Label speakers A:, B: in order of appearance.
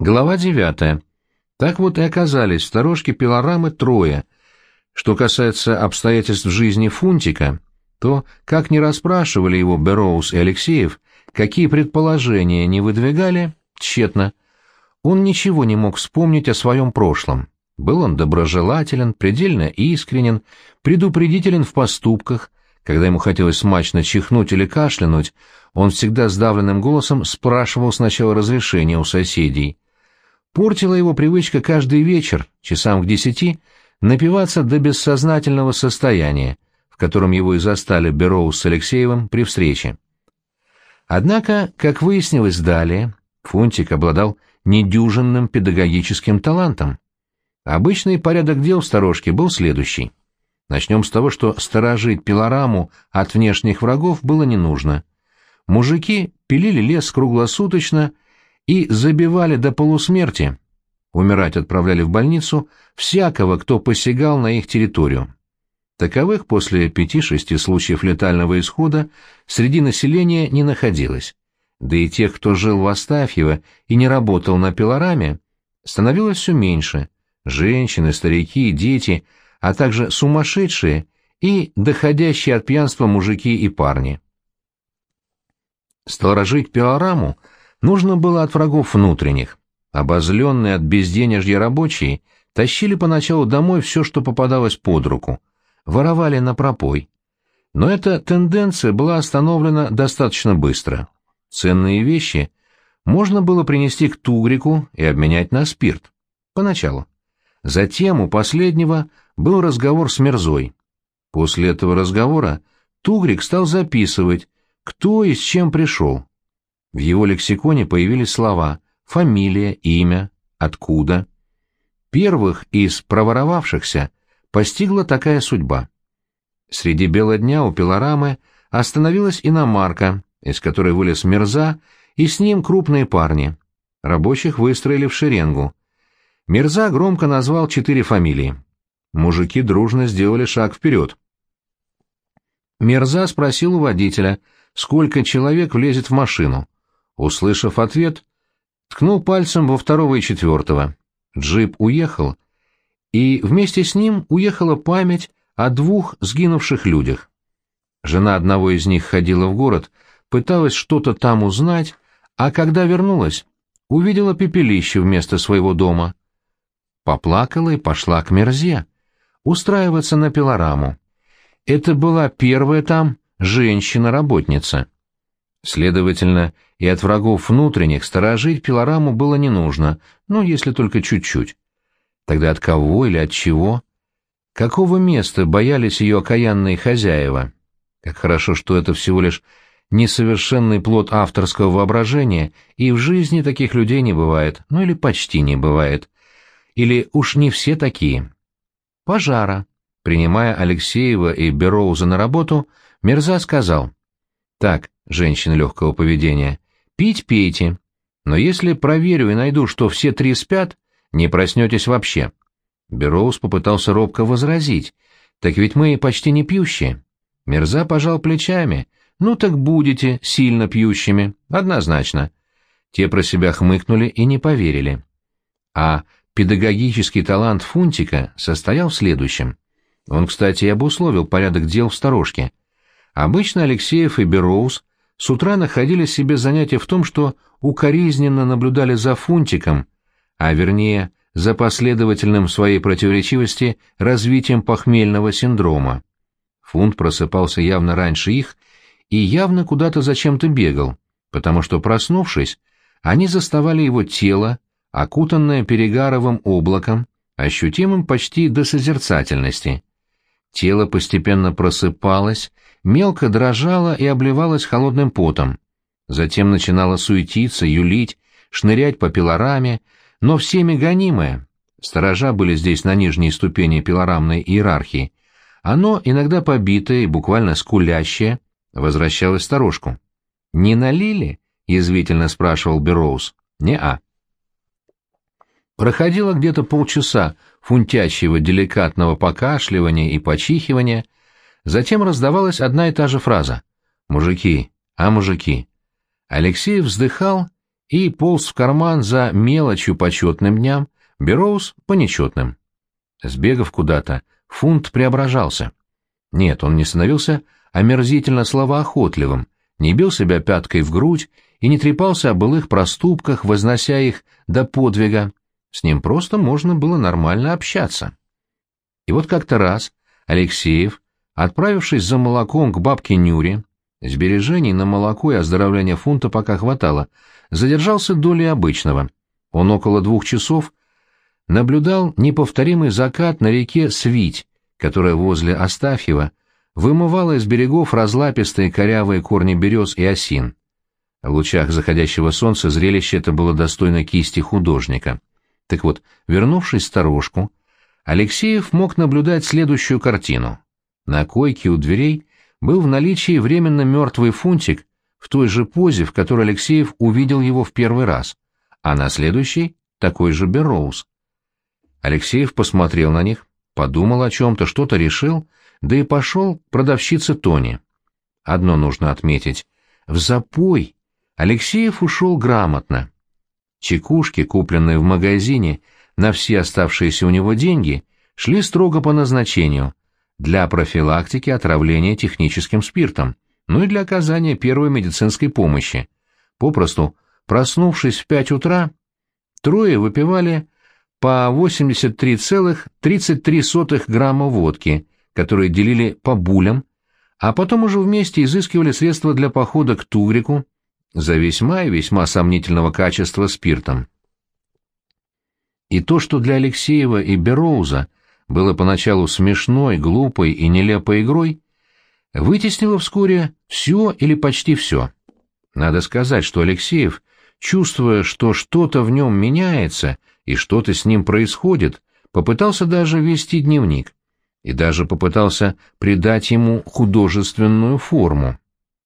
A: Глава девятая. Так вот и оказались в сторожке пилорамы трое. Что касается обстоятельств жизни Фунтика, то, как не расспрашивали его Бероуз и Алексеев, какие предположения не выдвигали, тщетно. Он ничего не мог вспомнить о своем прошлом. Был он доброжелателен, предельно искренен, предупредителен в поступках. Когда ему хотелось смачно чихнуть или кашлянуть, он всегда сдавленным голосом спрашивал сначала разрешения у соседей — Портила его привычка каждый вечер, часам к десяти, напиваться до бессознательного состояния, в котором его и застали Бероу с Алексеевым при встрече. Однако, как выяснилось далее, Фунтик обладал недюжинным педагогическим талантом. Обычный порядок дел в сторожке был следующий. Начнем с того, что сторожить пилораму от внешних врагов было не нужно. Мужики пилили лес круглосуточно и забивали до полусмерти, умирать отправляли в больницу, всякого, кто посягал на их территорию. Таковых после пяти-шести случаев летального исхода среди населения не находилось. Да и тех, кто жил в Астафьево и не работал на пилораме, становилось все меньше. Женщины, старики, дети, а также сумасшедшие и доходящие от пьянства мужики и парни. Сторожить пилораму нужно было от врагов внутренних. Обозленные от безденежья рабочие тащили поначалу домой все, что попадалось под руку, воровали на пропой. Но эта тенденция была остановлена достаточно быстро. Ценные вещи можно было принести к Тугрику и обменять на спирт. Поначалу. Затем у последнего был разговор с Мерзой. После этого разговора Тугрик стал записывать, кто и с чем пришел, в его лексиконе появились слова «фамилия», «имя», «откуда». Первых из проворовавшихся постигла такая судьба. Среди бела дня у пилорамы остановилась иномарка, из которой вылез Мерза, и с ним крупные парни. Рабочих выстроили в шеренгу. Мерза громко назвал четыре фамилии. Мужики дружно сделали шаг вперед. Мерза спросил у водителя, сколько человек влезет в машину. Услышав ответ, ткнул пальцем во второго и четвертого. Джип уехал, и вместе с ним уехала память о двух сгинувших людях. Жена одного из них ходила в город, пыталась что-то там узнать, а когда вернулась, увидела пепелище вместо своего дома. Поплакала и пошла к Мерзе, устраиваться на пилораму. Это была первая там женщина-работница. Следовательно, и от врагов внутренних сторожить пилораму было не нужно, ну, если только чуть-чуть. Тогда от кого или от чего? Какого места боялись ее окаянные хозяева? Как хорошо, что это всего лишь несовершенный плод авторского воображения, и в жизни таких людей не бывает, ну или почти не бывает. Или уж не все такие. Пожара. Принимая Алексеева и Бероуза на работу, Мерза сказал, «Так, женщины легкого поведения, Пить пейте, но если проверю и найду, что все три спят, не проснетесь вообще. Бероуз попытался робко возразить. Так ведь мы почти не пьющие. Мерза пожал плечами. Ну так будете сильно пьющими, однозначно. Те про себя хмыкнули и не поверили. А педагогический талант Фунтика состоял в следующем. Он, кстати, и обусловил порядок дел в сторожке. Обычно Алексеев и Бероуз с утра находили себе занятие в том, что укоризненно наблюдали за Фунтиком, а вернее за последовательным своей противоречивости развитием похмельного синдрома. Фунт просыпался явно раньше их и явно куда-то зачем-то бегал, потому что, проснувшись, они заставали его тело, окутанное перегаровым облаком, ощутимым почти до созерцательности. Тело постепенно просыпалось, мелко дрожало и обливалось холодным потом. Затем начинало суетиться, юлить, шнырять по пилораме, но всеми гонимое. Сторожа были здесь на нижней ступени пилорамной иерархии. Оно, иногда побитое и буквально скулящее, возвращалось сторожку. «Не налили?» — язвительно спрашивал Бероуз. «Не-а». Проходило где-то полчаса фунтящего деликатного покашливания и почихивания — Затем раздавалась одна и та же фраза. «Мужики, а мужики». Алексей вздыхал и полз в карман за мелочью по четным дням, Бероуз — по нечетным. Сбегав куда-то, фунт преображался. Нет, он не становился омерзительно словоохотливым, не бил себя пяткой в грудь и не трепался о былых проступках, вознося их до подвига. С ним просто можно было нормально общаться. И вот как-то раз Алексеев, отправившись за молоком к бабке Нюре, сбережений на молоко и оздоровление фунта пока хватало, задержался долей обычного. Он около двух часов наблюдал неповторимый закат на реке Свить, которая возле Астафьева вымывала из берегов разлапистые корявые корни берез и осин. В лучах заходящего солнца зрелище это было достойно кисти художника. Так вот, вернувшись в сторожку, Алексеев мог наблюдать следующую картину. На койке у дверей был в наличии временно мертвый фунтик в той же позе, в которой Алексеев увидел его в первый раз, а на следующий — такой же Берроуз. Алексеев посмотрел на них, подумал о чем-то, что-то решил, да и пошел к продавщице Тони. Одно нужно отметить. В запой Алексеев ушел грамотно. Чекушки, купленные в магазине, на все оставшиеся у него деньги, шли строго по назначению для профилактики отравления техническим спиртом, ну и для оказания первой медицинской помощи. Попросту, проснувшись в пять утра, трое выпивали по 83,33 грамма водки, которые делили по булям, а потом уже вместе изыскивали средства для похода к Тугрику за весьма и весьма сомнительного качества спиртом. И то, что для Алексеева и Бероуза было поначалу смешной, глупой и нелепой игрой, вытеснило вскоре все или почти все. Надо сказать, что Алексеев, чувствуя, что что-то в нем меняется и что-то с ним происходит, попытался даже вести дневник и даже попытался придать ему художественную форму.